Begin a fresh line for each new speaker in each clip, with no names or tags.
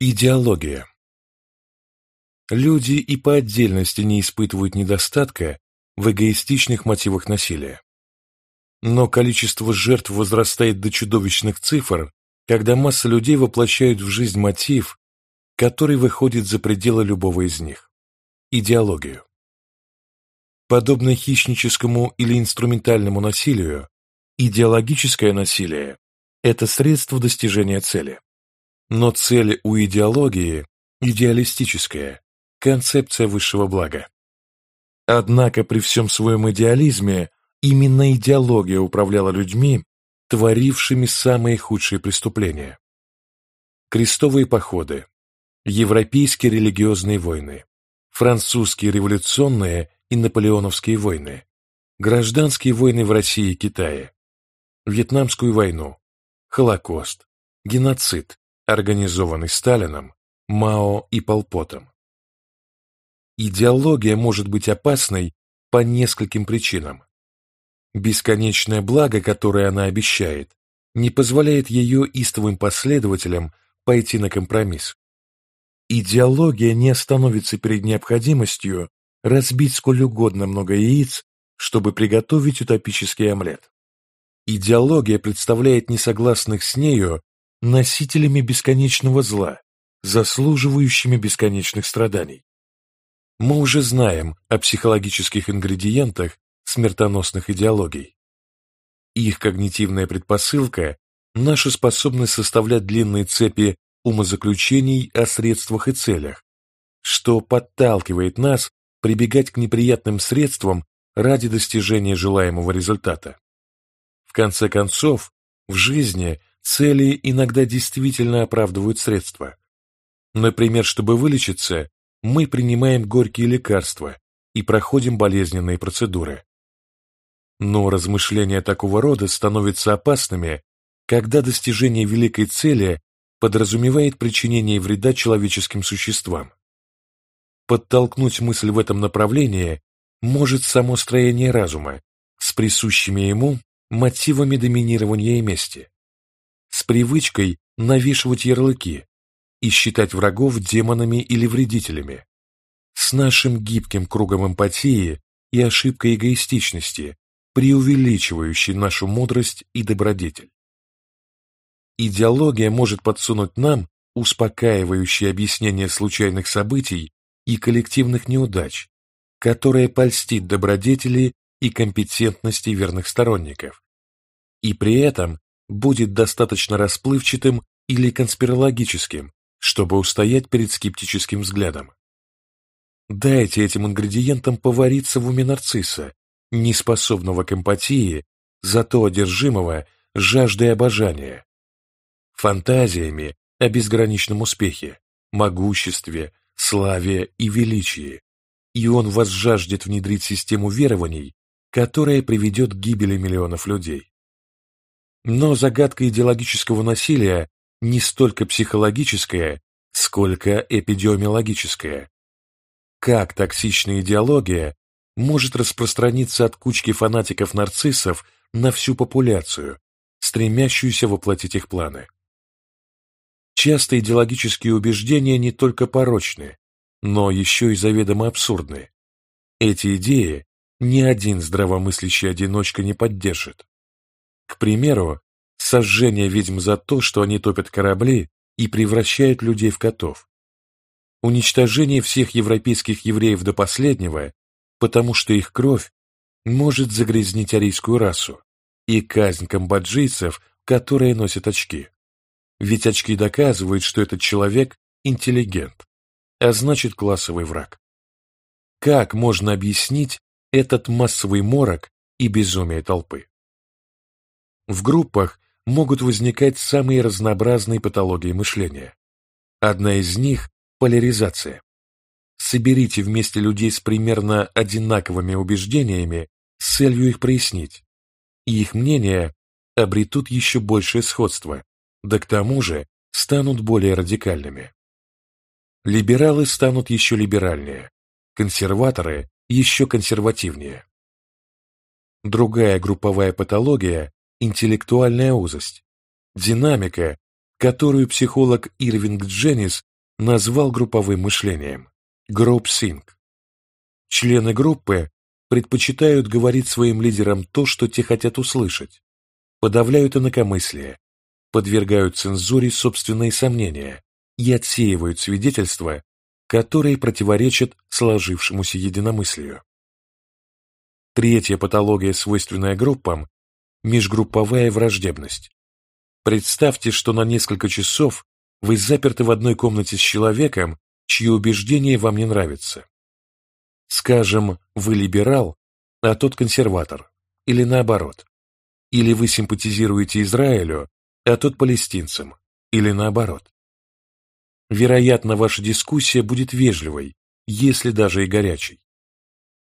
Идеология Люди и по отдельности не испытывают недостатка в эгоистичных мотивах насилия. Но количество жертв возрастает до чудовищных цифр, когда масса людей воплощают в жизнь мотив, который выходит за пределы любого из них – идеологию. Подобно хищническому или инструментальному насилию, идеологическое насилие – это средство достижения цели. Но цель у идеологии идеалистическая, концепция высшего блага. Однако при всем своем идеализме именно идеология управляла людьми, творившими самые худшие преступления. Крестовые походы, европейские религиозные войны, французские революционные и наполеоновские войны, гражданские войны в России и Китае, Вьетнамскую войну, Холокост, геноцид, организованный Сталином, Мао и Полпотом. Идеология может быть опасной по нескольким причинам. Бесконечное благо, которое она обещает, не позволяет ее истовым последователям пойти на компромисс. Идеология не остановится перед необходимостью разбить сколь угодно много яиц, чтобы приготовить утопический омлет. Идеология представляет несогласных с нею носителями бесконечного зла, заслуживающими бесконечных страданий. Мы уже знаем о психологических ингредиентах смертоносных идеологий. Их когнитивная предпосылка – наша способность составлять длинные цепи умозаключений о средствах и целях, что подталкивает нас прибегать к неприятным средствам ради достижения желаемого результата. В конце концов, в жизни цели иногда действительно оправдывают средства. Например, чтобы вылечиться, мы принимаем горькие лекарства и проходим болезненные процедуры. Но размышления такого рода становятся опасными, когда достижение великой цели подразумевает причинение вреда человеческим существам. Подтолкнуть мысль в этом направлении может само строение разума с присущими ему мотивами доминирования и мести с привычкой навешивать ярлыки и считать врагов демонами или вредителями, с нашим гибким кругом эмпатии и ошибкой эгоистичности, преувеличивающей нашу мудрость и добродетель. Идеология может подсунуть нам успокаивающее объяснение случайных событий и коллективных неудач, которое польстит добродетели и компетентности верных сторонников, и при этом будет достаточно расплывчатым или конспирологическим, чтобы устоять перед скептическим взглядом. Дайте этим ингредиентам повариться в уме нарцисса, неспособного к эмпатии, зато одержимого жаждой обожания, фантазиями о безграничном успехе, могуществе, славе и величии, и он вас жаждет внедрить систему верований, которая приведет к гибели миллионов людей. Но загадка идеологического насилия не столько психологическая, сколько эпидемиологическая. Как токсичная идеология может распространиться от кучки фанатиков-нарциссов на всю популяцию, стремящуюся воплотить их планы? Часто идеологические убеждения не только порочны, но еще и заведомо абсурдны. Эти идеи ни один здравомыслящий одиночка не поддержит. К примеру, сожжение ведьм за то, что они топят корабли и превращают людей в котов. Уничтожение всех европейских евреев до последнего, потому что их кровь может загрязнить арийскую расу, и казнь камбоджийцев, которые носят очки. Ведь очки доказывают, что этот человек интеллигент, а значит классовый враг. Как можно объяснить этот массовый морок и безумие толпы? В группах могут возникать самые разнообразные патологии мышления. Одна из них – поляризация. Соберите вместе людей с примерно одинаковыми убеждениями с целью их прояснить, и их мнения обретут еще большее сходство, да к тому же станут более радикальными. Либералы станут еще либеральнее, консерваторы еще консервативнее. Другая групповая патология интеллектуальная узость, динамика, которую психолог Ирвинг Дженнис назвал групповым мышлением – think. Члены группы предпочитают говорить своим лидерам то, что те хотят услышать, подавляют инакомыслие, подвергают цензуре собственные сомнения и отсеивают свидетельства, которые противоречат сложившемуся единомыслию. Третья патология, свойственная группам – межгрупповая враждебность. Представьте, что на несколько часов вы заперты в одной комнате с человеком, чьи убеждения вам не нравятся. Скажем, вы либерал, а тот консерватор, или наоборот. Или вы симпатизируете Израилю, а тот палестинцам, или наоборот. Вероятно, ваша дискуссия будет вежливой, если даже и горячей.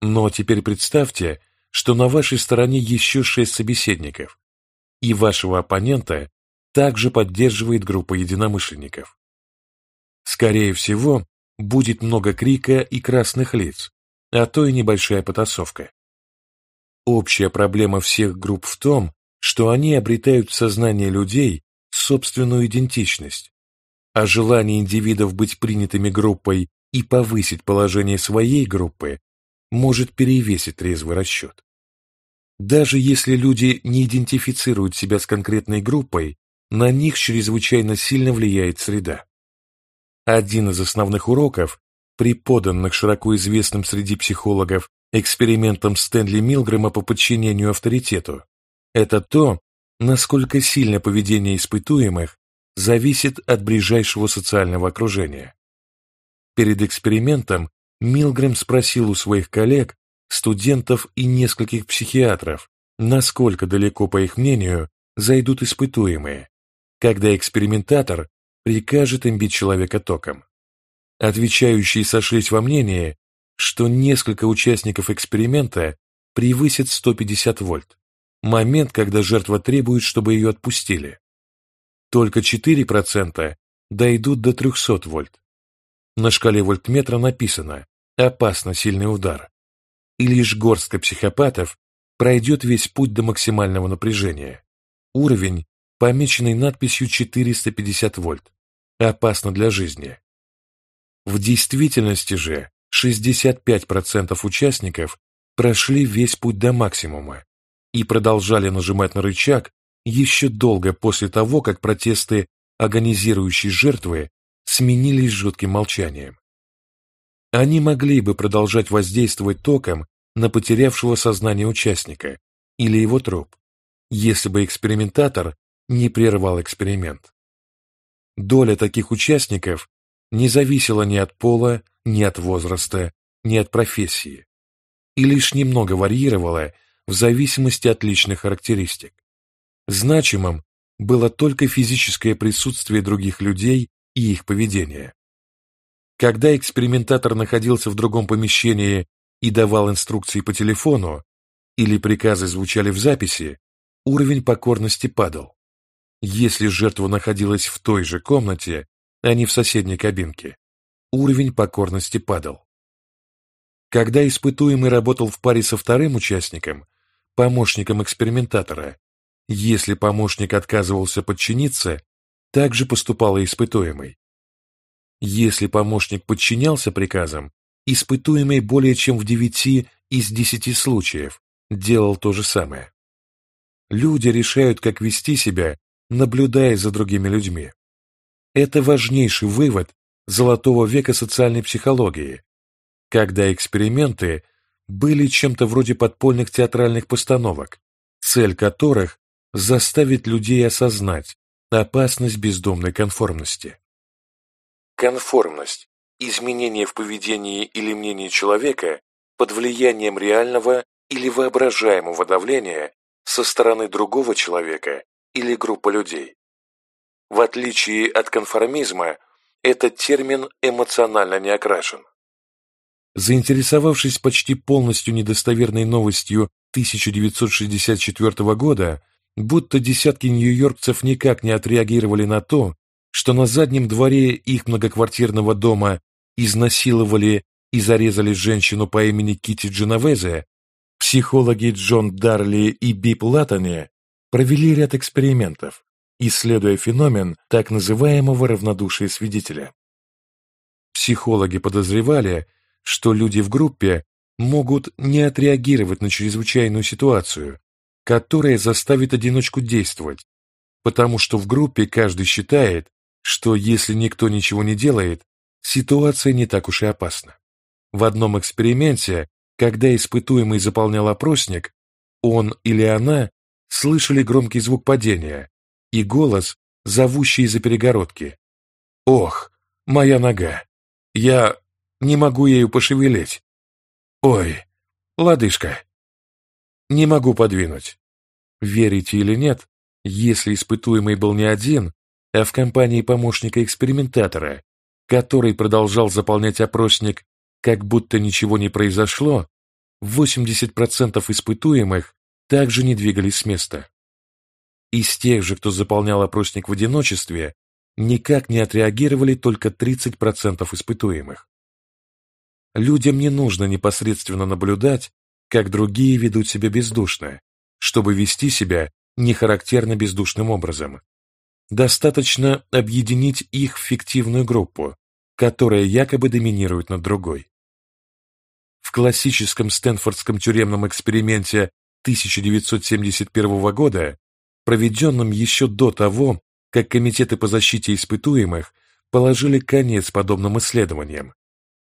Но теперь представьте, что на вашей стороне еще шесть собеседников, и вашего оппонента также поддерживает группа единомышленников. Скорее всего, будет много крика и красных лиц, а то и небольшая потасовка. Общая проблема всех групп в том, что они обретают в сознании людей собственную идентичность, а желание индивидов быть принятыми группой и повысить положение своей группы может перевесить трезвый расчет. Даже если люди не идентифицируют себя с конкретной группой, на них чрезвычайно сильно влияет среда. Один из основных уроков, преподанных широко известным среди психологов экспериментом Стэнли Милгрэма по подчинению авторитету, это то, насколько сильно поведение испытуемых зависит от ближайшего социального окружения. Перед экспериментом Милгрэм спросил у своих коллег, студентов и нескольких психиатров, насколько далеко, по их мнению, зайдут испытуемые, когда экспериментатор прикажет им бить человека током. Отвечающие сошлись во мнении, что несколько участников эксперимента превысят 150 вольт, момент, когда жертва требует, чтобы ее отпустили. Только 4% дойдут до 300 вольт. На шкале вольтметра написано «опасно сильный удар», и лишь горстка психопатов пройдет весь путь до максимального напряжения. Уровень, помеченный надписью 450 вольт, опасно для жизни. В действительности же 65% участников прошли весь путь до максимума и продолжали нажимать на рычаг еще долго после того, как протесты агонизирующей жертвы сменились жутким молчанием. Они могли бы продолжать воздействовать током на потерявшего сознание участника или его труп, если бы экспериментатор не прервал эксперимент. Доля таких участников не зависела ни от пола, ни от возраста, ни от профессии, и лишь немного варьировала в зависимости от личных характеристик. Значимым было только физическое присутствие других людей и их поведение. Когда экспериментатор находился в другом помещении и давал инструкции по телефону, или приказы звучали в записи, уровень покорности падал. Если жертва находилась в той же комнате, а не в соседней кабинке, уровень покорности падал. Когда испытуемый работал в паре со вторым участником, помощником экспериментатора, если помощник отказывался подчиниться, так же поступал испытуемый. Если помощник подчинялся приказам, испытуемый более чем в 9 из 10 случаев делал то же самое. Люди решают, как вести себя наблюдая за другими людьми. Это важнейший вывод золотого века социальной психологии, когда эксперименты были чем-то вроде подпольных театральных постановок, цель которых – заставить людей осознать опасность бездомной конформности. Конформность – изменение в поведении или мнении человека под влиянием реального или воображаемого давления со стороны другого человека или группа людей. В отличие от конформизма, этот термин эмоционально не окрашен. Заинтересовавшись почти полностью недостоверной новостью 1964 года, будто десятки нью-йоркцев никак не отреагировали на то, что на заднем дворе их многоквартирного дома изнасиловали и зарезали женщину по имени Кити Дженовезе, психологи Джон Дарли и Бип Латтани провели ряд экспериментов, исследуя феномен так называемого равнодушия свидетеля. Психологи подозревали, что люди в группе могут не отреагировать на чрезвычайную ситуацию, которая заставит одиночку действовать, потому что в группе каждый считает, что если никто ничего не делает, ситуация не так уж и опасна. В одном эксперименте, когда испытуемый заполнял опросник, он или она слышали громкий звук падения и голос, зовущий из-за перегородки. «Ох, моя нога! Я не могу ею пошевелить. Ой, лодыжка! Не могу подвинуть». Верите или нет, если испытуемый был не один, а в компании помощника-экспериментатора, который продолжал заполнять опросник, как будто ничего не произошло, 80% испытуемых также не двигались с места. Из тех же, кто заполнял опросник в одиночестве, никак не отреагировали только 30% испытуемых. Людям не нужно непосредственно наблюдать, как другие ведут себя бездушно, чтобы вести себя нехарактерно бездушным образом. Достаточно объединить их в фиктивную группу, которая якобы доминирует над другой. В классическом Стэнфордском тюремном эксперименте 1971 года, проведенном еще до того, как комитеты по защите испытуемых положили конец подобным исследованиям,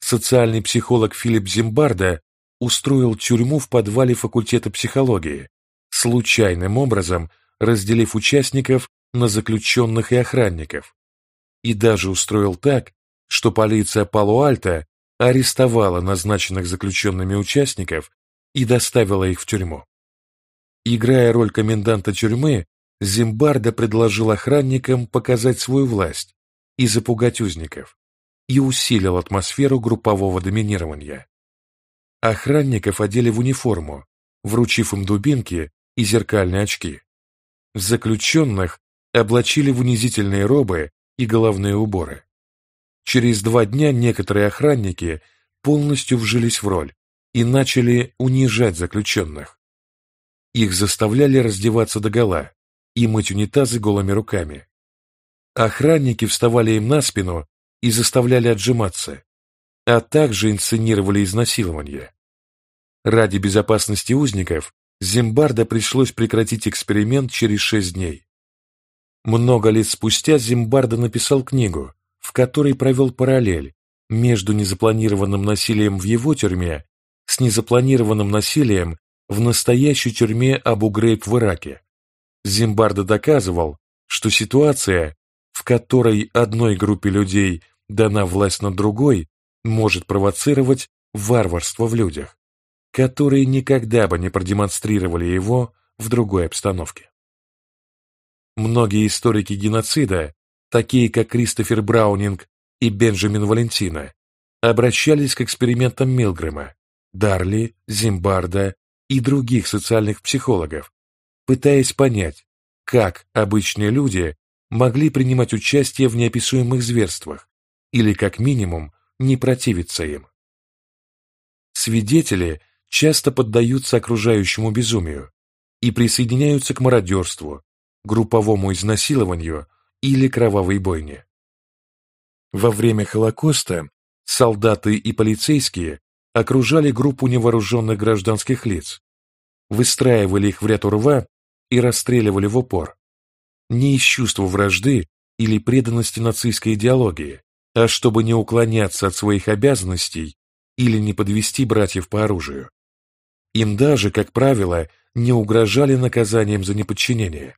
социальный психолог Филипп Зимбарда устроил тюрьму в подвале факультета психологии, случайным образом разделив участников на заключенных и охранников, и даже устроил так, что полиция Пало-Альто арестовала назначенных заключенными участников и доставила их в тюрьму. Играя роль коменданта тюрьмы, Зимбарда предложил охранникам показать свою власть и запугать узников, и усилил атмосферу группового доминирования. Охранников одели в униформу, вручив им дубинки и зеркальные очки. Заключенных облачили в унизительные робы и головные уборы. Через два дня некоторые охранники полностью вжились в роль и начали унижать заключенных. Их заставляли раздеваться догола и мыть унитазы голыми руками. Охранники вставали им на спину и заставляли отжиматься, а также инсценировали изнасилование. Ради безопасности узников Зимбарда пришлось прекратить эксперимент через шесть дней. Много лет спустя Зимбарда написал книгу, в которой провел параллель между незапланированным насилием в его тюрьме с незапланированным насилием в настоящей тюрьме Абу-Грейб в Ираке. Зимбарда доказывал, что ситуация, в которой одной группе людей дана власть над другой, может провоцировать варварство в людях которые никогда бы не продемонстрировали его в другой обстановке. Многие историки геноцида, такие как Кристофер Браунинг и Бенджамин Валентина, обращались к экспериментам Милгрэма, Дарли, Зимбарда и других социальных психологов, пытаясь понять, как обычные люди могли принимать участие в неописуемых зверствах или, как минимум, не противиться им. Свидетели – часто поддаются окружающему безумию и присоединяются к мародерству, групповому изнасилованию или кровавой бойне. Во время Холокоста солдаты и полицейские окружали группу невооруженных гражданских лиц, выстраивали их в ряд урва и расстреливали в упор. Не из чувства вражды или преданности нацистской идеологии, а чтобы не уклоняться от своих обязанностей или не подвести братьев по оружию. Им даже, как правило, не угрожали наказанием за неподчинение.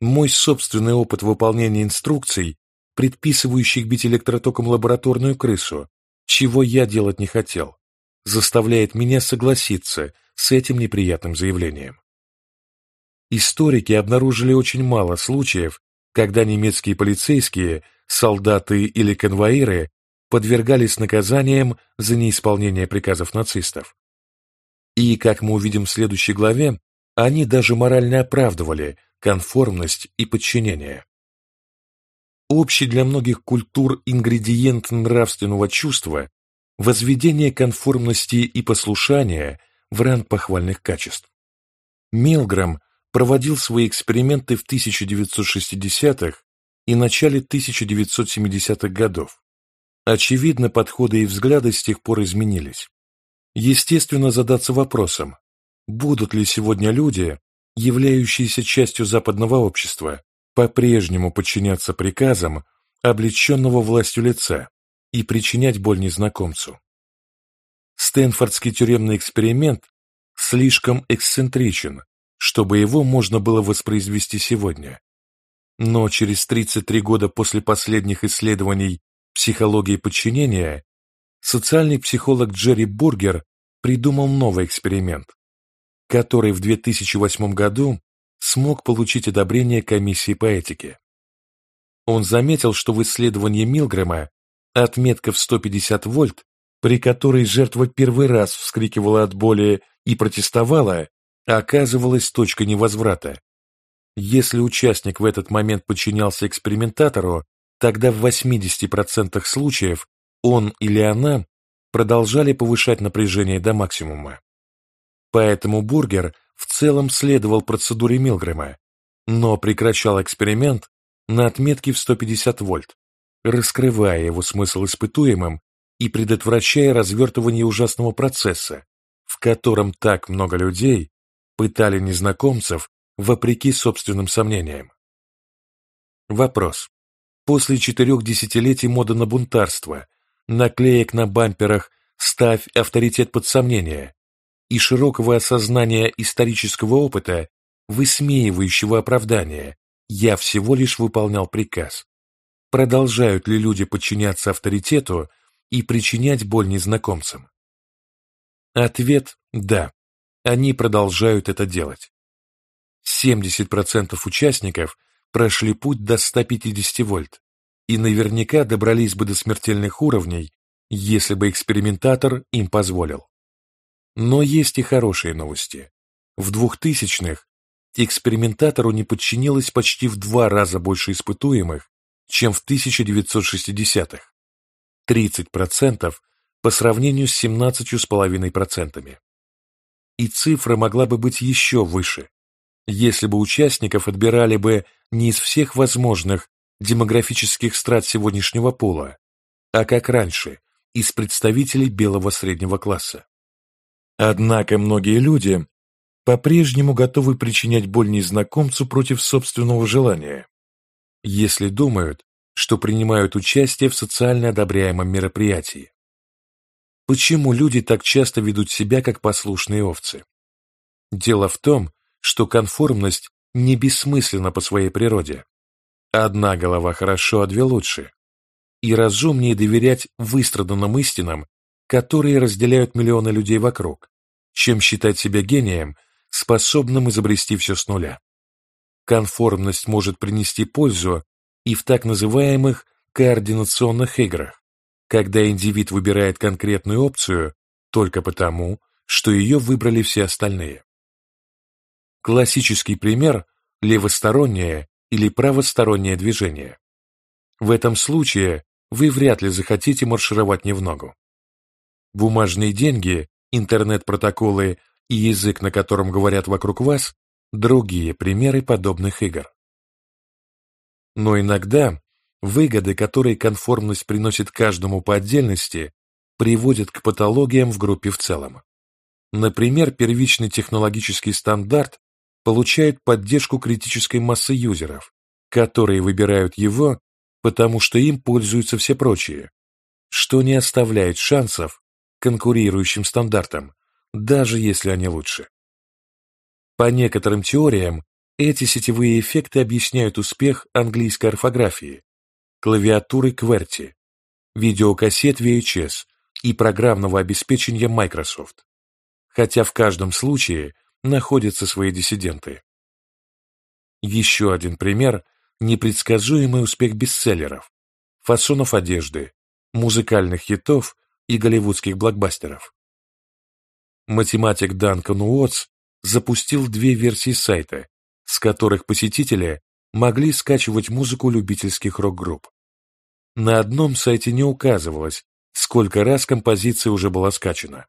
Мой собственный опыт выполнения инструкций, предписывающих бить электротоком лабораторную крысу, чего я делать не хотел, заставляет меня согласиться с этим неприятным заявлением. Историки обнаружили очень мало случаев, когда немецкие полицейские, солдаты или конвоиры подвергались наказаниям за неисполнение приказов нацистов. И, как мы увидим в следующей главе, они даже морально оправдывали конформность и подчинение. Общий для многих культур ингредиент нравственного чувства – возведение конформности и послушания в ранг похвальных качеств. Милграм проводил свои эксперименты в 1960-х и начале 1970-х годов. Очевидно, подходы и взгляды с тех пор изменились. Естественно, задаться вопросом, будут ли сегодня люди, являющиеся частью западного общества, по-прежнему подчиняться приказам, облеченного властью лица, и причинять боль незнакомцу. Стэнфордский тюремный эксперимент слишком эксцентричен, чтобы его можно было воспроизвести сегодня. Но через 33 года после последних исследований психологии подчинения социальный психолог Джерри Бургер придумал новый эксперимент, который в 2008 году смог получить одобрение комиссии по этике. Он заметил, что в исследовании Милгрэма отметка в 150 вольт, при которой жертва первый раз вскрикивала от боли и протестовала, оказывалась точкой невозврата. Если участник в этот момент подчинялся экспериментатору, тогда в 80% случаев он или она продолжали повышать напряжение до максимума. Поэтому Бургер в целом следовал процедуре Милгрэма, но прекращал эксперимент на отметке в 150 вольт, раскрывая его смысл испытуемым и предотвращая развертывание ужасного процесса, в котором так много людей пытали незнакомцев вопреки собственным сомнениям. Вопрос. После четырех десятилетий моды на бунтарство, наклеек на бамперах «Ставь авторитет под сомнение» и широкого осознания исторического опыта, высмеивающего оправдание «я всего лишь выполнял приказ». Продолжают ли люди подчиняться авторитету и причинять боль незнакомцам? Ответ – да, они продолжают это делать. 70% участников прошли путь до 150 вольт и наверняка добрались бы до смертельных уровней, если бы экспериментатор им позволил. Но есть и хорошие новости. В 2000-х экспериментатору не подчинилось почти в два раза больше испытуемых, чем в 1960-х. 30% по сравнению с 17,5%. И цифра могла бы быть еще выше, если бы участников отбирали бы не из всех возможных демографических страт сегодняшнего пола, а как раньше, из представителей белого среднего класса. Однако многие люди по-прежнему готовы причинять боль незнакомцу против собственного желания, если думают, что принимают участие в социально одобряемом мероприятии. Почему люди так часто ведут себя как послушные овцы? Дело в том, что конформность не бессмысленна по своей природе. Одна голова хорошо, а две лучше. И разумнее доверять выстраданным истинам, которые разделяют миллионы людей вокруг, чем считать себя гением, способным изобрести все с нуля. Конформность может принести пользу и в так называемых координационных играх, когда индивид выбирает конкретную опцию только потому, что ее выбрали все остальные. Классический пример – левостороннее или правостороннее движение. В этом случае вы вряд ли захотите маршировать не в ногу. Бумажные деньги, интернет-протоколы и язык, на котором говорят вокруг вас – другие примеры подобных игр. Но иногда выгоды, которые конформность приносит каждому по отдельности, приводят к патологиям в группе в целом. Например, первичный технологический стандарт получает поддержку критической массы юзеров, которые выбирают его, потому что им пользуются все прочие, что не оставляет шансов конкурирующим стандартам, даже если они лучше. По некоторым теориям, эти сетевые эффекты объясняют успех английской орфографии, клавиатуры QWERTY, видеокассет VHS и программного обеспечения Microsoft. Хотя в каждом случае находятся свои диссиденты. Еще один пример – непредсказуемый успех бестселлеров, фасонов одежды, музыкальных хитов и голливудских блокбастеров. Математик Данкан Уотс запустил две версии сайта, с которых посетители могли скачивать музыку любительских рок-групп. На одном сайте не указывалось, сколько раз композиция уже была скачана.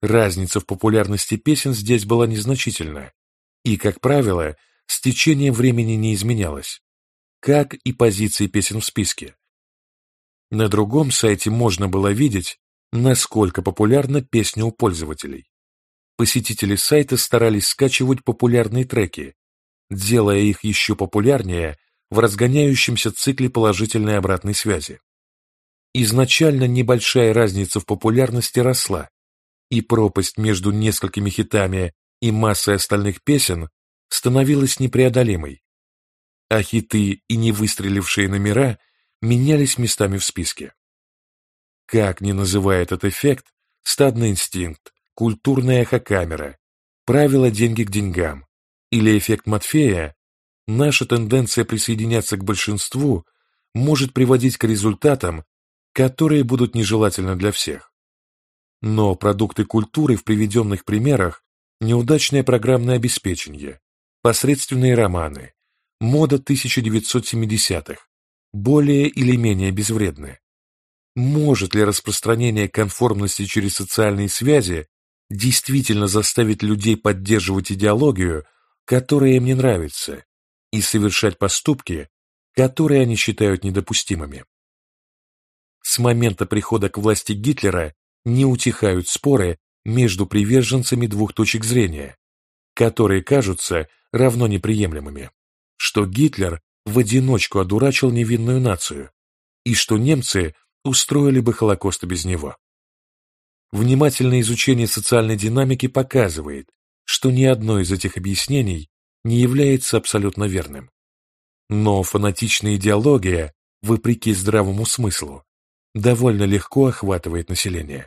Разница в популярности песен здесь была незначительна, и, как правило, с течением времени не изменялась, как и позиции песен в списке. На другом сайте можно было видеть, насколько популярна песня у пользователей. Посетители сайта старались скачивать популярные треки, делая их еще популярнее в разгоняющемся цикле положительной обратной связи. Изначально небольшая разница в популярности росла, и пропасть между несколькими хитами и массой остальных песен становилась непреодолимой, а хиты и не выстрелившие номера менялись местами в списке. Как ни называя этот эффект, стадный инстинкт, культурная эхокамера, правило деньги к деньгам или эффект Матфея, наша тенденция присоединяться к большинству может приводить к результатам, которые будут нежелательны для всех. Но продукты культуры в приведенных примерах – неудачное программное обеспечение, посредственные романы, мода 1970-х, более или менее безвредны. Может ли распространение конформности через социальные связи действительно заставить людей поддерживать идеологию, которая им не нравится, и совершать поступки, которые они считают недопустимыми? С момента прихода к власти Гитлера не утихают споры между приверженцами двух точек зрения, которые кажутся равно неприемлемыми, что Гитлер в одиночку одурачил невинную нацию, и что немцы устроили бы Холокост без него. Внимательное изучение социальной динамики показывает, что ни одно из этих объяснений не является абсолютно верным. Но фанатичная идеология, вопреки здравому смыслу, довольно легко охватывает население.